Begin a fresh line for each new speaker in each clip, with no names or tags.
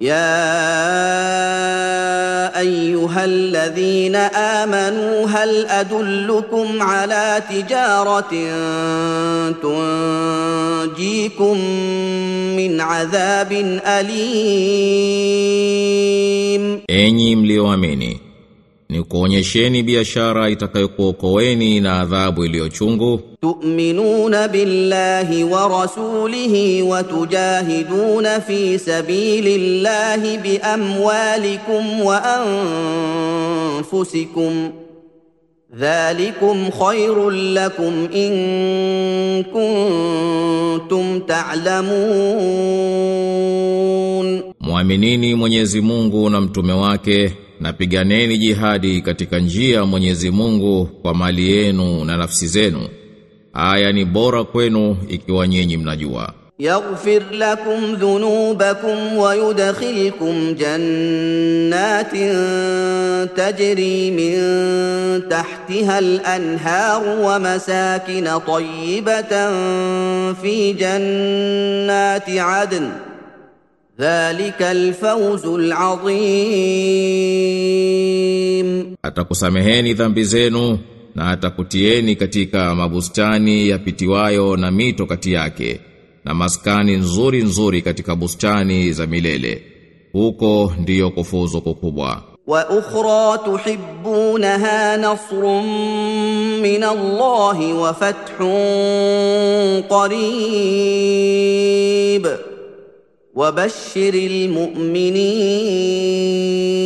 يا ايها الذين امنوا هل ادلكم على تجاره تنجيكم من عذاب اليم
Enyi mlioamini, ni kuonyesheni biashara itakayokuokoeni na adhabu iliyochungu,
تؤمنون بالله ورسوله وتجاهدون في سبيل الله باموالكم وانفسكم ذلكم خير لكم ان كنتم تعلمون
Mwaminini Mwenyezi Mungu na mtume wake na piganeni jihadi katika njia ya Mwenyezi Mungu kwa mali yenu na nafsi zenu. Aya ni bora kwenu ikiwa nyinyi mnajua.
Yaghfir lakum dhunubakum wa yudkhilkum jannatin tajri min tahtiha al-anharu wa masakin tayyibatan fi jannati adn. Dhalika al-fawzu al-azim.
Atakusameheni dhambi zenu na atakutieni katika mabustani yapitiwayo na mito kati yake na maskani nzuri nzuri katika bustani za milele. Huko ndiyo kufuzu kukubwa.
Wa ukhra tuhibbunaha nasrun min Allah wa fathun qarib.
Wa bashshiril mu'minin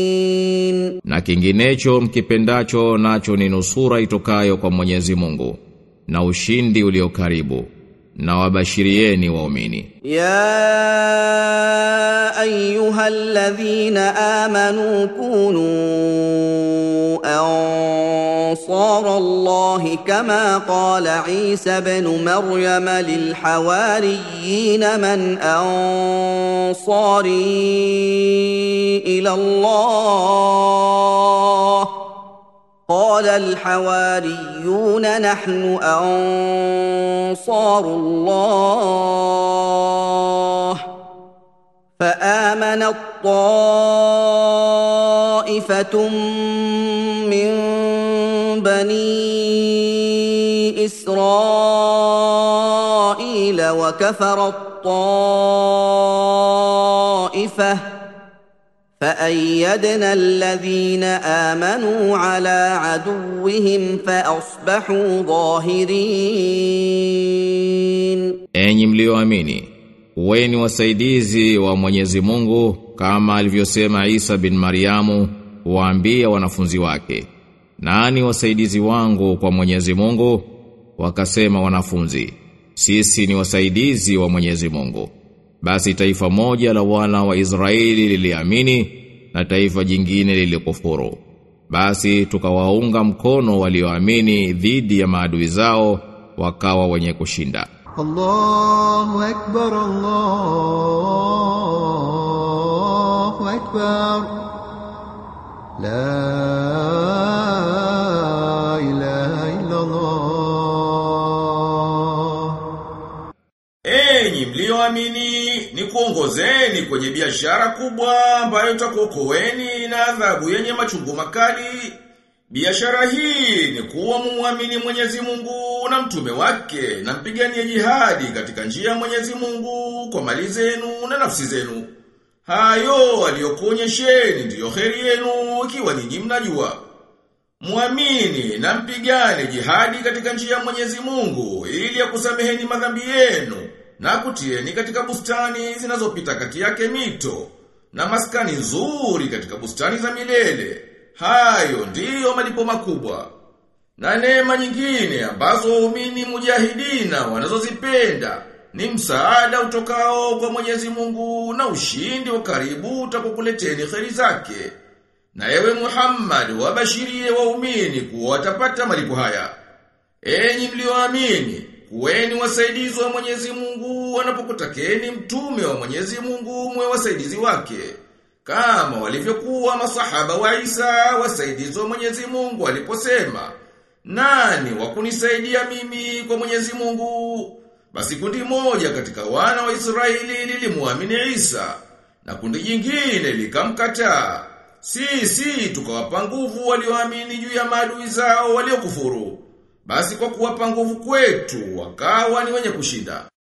na kinginecho mkipendacho nacho ni nusura itokayo kwa Mwenyezi Mungu na ushindi ulio karibu na wabashirieni waumini.
Ya ayyuhalladhina amanu kunu ansara Allah kama qala Isa ibn Maryam lil hawariyin man ansari ila Allah. قال الحواريون نحن أنصار الله. فامنت طائفه من بني إسرائيل وكفرت طائفه فأيدنا الذين آمنوا على عدوهم فأصبحوا ظاهرين
Enyi mlioamini, kuweni wasaidizi wa Mwenyezi Mungu kama alivyosema Isa bin Mariamu waambia wanafunzi wake. Nani wasaidizi wangu kwa Mwenyezi Mungu? Wakasema wanafunzi, sisi ni wasaidizi wa Mwenyezi Mungu. Basi taifa moja la wana wa Israeli liliamini na taifa jingine lilikufuru. Basi tukawaunga mkono walioamini dhidi ya maadui zao wakawa wenye kushinda.
Allahu akbar Allahu akbar La ilaha illa Allah
Enyi mlioamini kuongozeni kwenye biashara kubwa ambayo itakuokoeni na adhabu yenye machungu makali. Biashara hii ni kuwa mumwamini Mwenyezi Mungu na mtume wake na mpiganie jihadi katika njia ya Mwenyezi Mungu kwa mali zenu na nafsi zenu. Hayo aliyokuonyesheni ndiyo heri yenu ikiwa nyinyi mnajua. Muamini na mpigane jihadi katika njia ya Mwenyezi Mungu ili akusameheni madhambi yenu na kutieni katika bustani zinazopita kati yake mito na maskani nzuri katika bustani za milele. Hayo ndiyo malipo makubwa. Na neema nyingine ambazo waumini mujahidina wanazozipenda ni msaada utokao kwa Mwenyezi Mungu na ushindi wa karibu utakokuleteni kheri zake. Na ewe Muhammad wabashirie waumini kuwa watapata malipo haya. Enyi mlioamini, kuweni wasaidizi wa Mwenyezi Mungu wanapokutakeni mtume wa Mwenyezi Mungu mwe wasaidizi wake. Kama walivyokuwa masahaba wa Isa wasaidizi wa Mwenyezi Mungu waliposema, nani wa kunisaidia mimi kwa Mwenyezi Mungu? Basi kundi moja katika wana wa Israeli lilimuamini Isa na kundi jingine likamkataa. Sisi tukawapa nguvu walioamini juu ya maadui zao waliokufuru. Basi kwa kuwapa nguvu kwetu wakawa ni wenye kushinda.